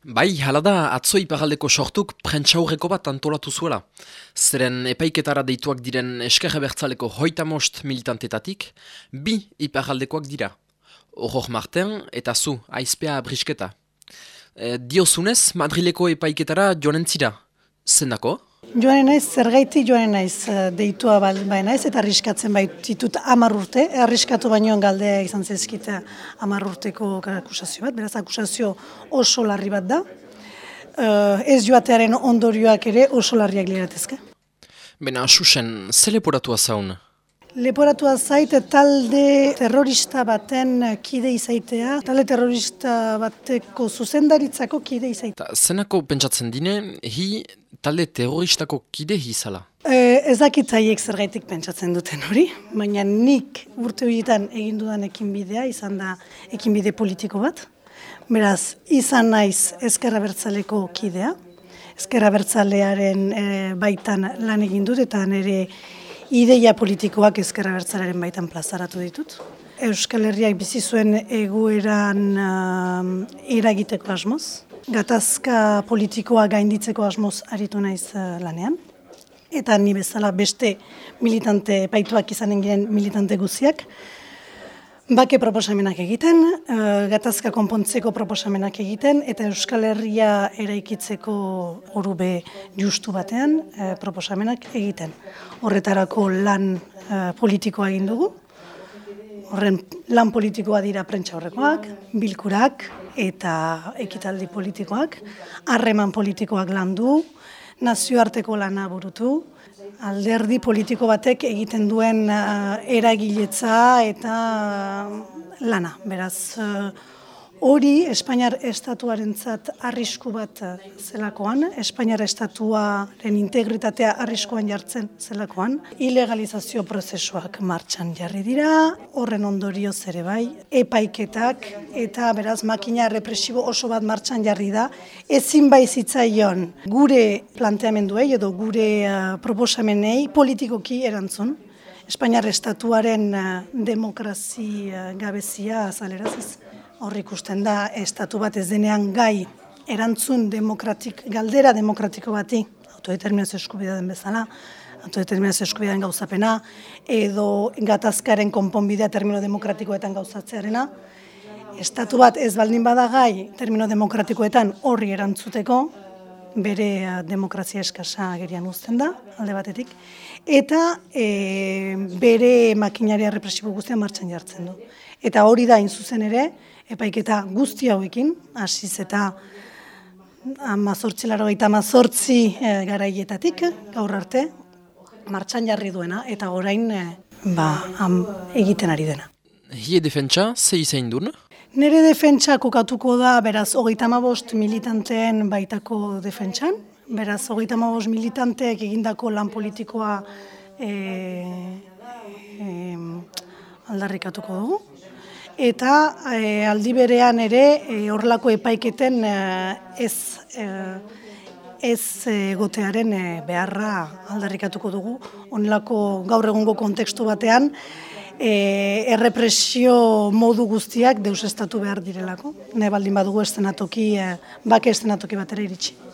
Bai, hala da, atzo iparaldeko sortuk prentsaurreko bat antolatu zuela. Zeren epaiketara deituak diren eskerre bertzaleko hoita militantetatik, bi iparaldekoak dira. Horror Marten eta zu, aizpea brisketa. E, diozunez, Madrileko epaiketara joan entzira. Zendako? Joanen naiz, zergaiti joanen naiz eh, deitua bai naiz, eta arriskatzen bai ditut amar urte, arriskatu baino galdea izan zezkita amar urteko akusazio bat, beraz akusazio oso larri bat da, uh, ez joatearen ondorioak ere oso larriak liratezke. Bena, asusen, ze leporatua zaun? Leporatua zait talde terrorista baten kide izaitea, talde terrorista bateko zuzendaritzako kide izaitea. zenako pentsatzen dine, hi talde terroristako kide izala? E, ez dakitzaiek zergaitik pentsatzen duten hori, baina nik urte horietan egin dudan ekinbidea, izan da ekinbide politiko bat. Beraz, izan naiz ezkerra bertzaleko kidea, ezkerra bertzalearen e, baitan lan egin dut eta nire ideia politikoak ezkerra bertzalaren baitan plazaratu ditut. Euskal Herriak bizi zuen egoeran uh, eragiteko asmoz. Gatazka politikoa gainditzeko asmoz aritu naiz uh, lanean. Eta ni bezala beste militante paituak izanen giren militante guziak. Bake proposamenak egiten, uh, gatazka konpontzeko proposamenak egiten, eta Euskal Herria eraikitzeko orube justu batean uh, proposamenak egiten. Horretarako lan uh, politikoa egin dugu, horren lan politikoa dira prentsa horrekoak, bilkurak eta ekitaldi politikoak, harreman politikoak landu, nazioarteko lana burutu, alderdi politiko batek egiten duen uh, eragiletza eta lana. Beraz, uh, hori Espainiar estatuarentzat arrisku bat zelakoan, Espainiar estatuaren integritatea arriskuan jartzen zelakoan, ilegalizazio prozesuak martxan jarri dira, horren ondorio ere bai, epaiketak eta beraz makina represibo oso bat martxan jarri da, ezin bai zitzaion gure planteamenduei edo gure uh, proposamenei politikoki erantzun, Espainiar estatuaren uh, demokrazi uh, gabezia azaleraz hor ikusten da estatu bat ez denean gai erantzun demokratik, galdera demokratiko bati, autodeterminazio eskubidea den bezala, autodeterminazio eskubidea den gauzapena, edo gatazkaren konponbidea termino demokratikoetan gauzatzearena, estatu bat ez baldin bada gai termino demokratikoetan horri erantzuteko, bere eh, demokrazia eskasa gerian uzten da, alde batetik, eta e, bere makinaria represibo guztia martxan jartzen du. Eta hori da, zuzen ere, epaiketa guzti hauekin, hasiz eta amazortzi laro gaita amazortzi e, garaietatik, gaur arte, martxan jarri duena, eta orain e, ba, am, egiten ari dena. Hie defentsa, ze izain duen? Nere defentsa kokatuko da, beraz, hogeita amabost militanteen baitako defentsan, beraz, hogeita amabost militanteek egindako lan politikoa e, e, aldarrikatuko dugu. Eta e, aldi berean ere e, horrelako epaiketen e, ez e, ez egotearen e, beharra aldarrikatuko dugu. Honelako gaur egungo kontekstu batean e, errepresio modu guztiak deus estatu behar direlako. Ne baldin badugu estenatoki, e, bake estenatoki batera iritsi.